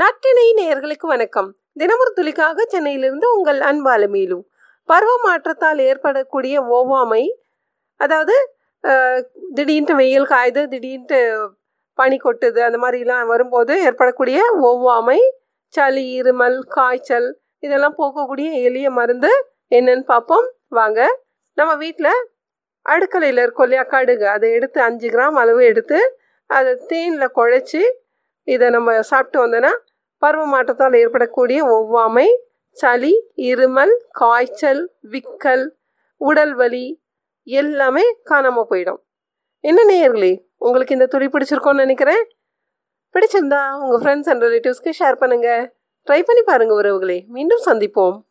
நாட்டினை நேயர்களுக்கு வணக்கம். தினமொரு துளிக்காக சென்னையிலிருந்து உங்கள் அன்பாலுமீலு பருவ மாற்றத்தால் ஏற்படக்கூடிய ஒவ்வாமை அதாவது அஹ், திடீர்னு வெயில் காயுது திடீர்னு பனி கொட்டுது அந்த மாதிரிலாம் வரும்போது ஏற்படக்கூடிய ஒவ்வாமை சளி இருமல் காய்ச்சல் இதெல்லாம் போக்கக்கூடிய எளிய மருந்து என்னன்னு பார்ப்போம். வாங்க. நம்ம வீட்டில் அடுக்கலையில் இருக்கும் இல்லையா கடுகு. அதை எடுத்து அஞ்சு கிராம் அளவு எடுத்து அதை தேனில் குழச்சி இதை நம்ம சாப்பிட்டு வந்தோன்னா பருவ மாற்றத்தால் ஏற்படக்கூடிய ஒவ்வாமை சளி இருமல் காய்ச்சல் விக்கல் உடல் வலி எல்லாமே காணாமல் போயிடும். என்ன நேயர்களே உங்களுக்கு இந்த துளி பிடிச்சிருக்கோன்னு நினைக்கிறேன். பிடிச்சிருந்தா உங்கள் ஃப்ரெண்ட்ஸ் அண்ட் ரிலேட்டிவ்ஸ்க்கு ஷேர் பண்ணுங்கள் ட்ரை பண்ணி பாருங்கள் உறவுகளே. மீண்டும் சந்திப்போம்.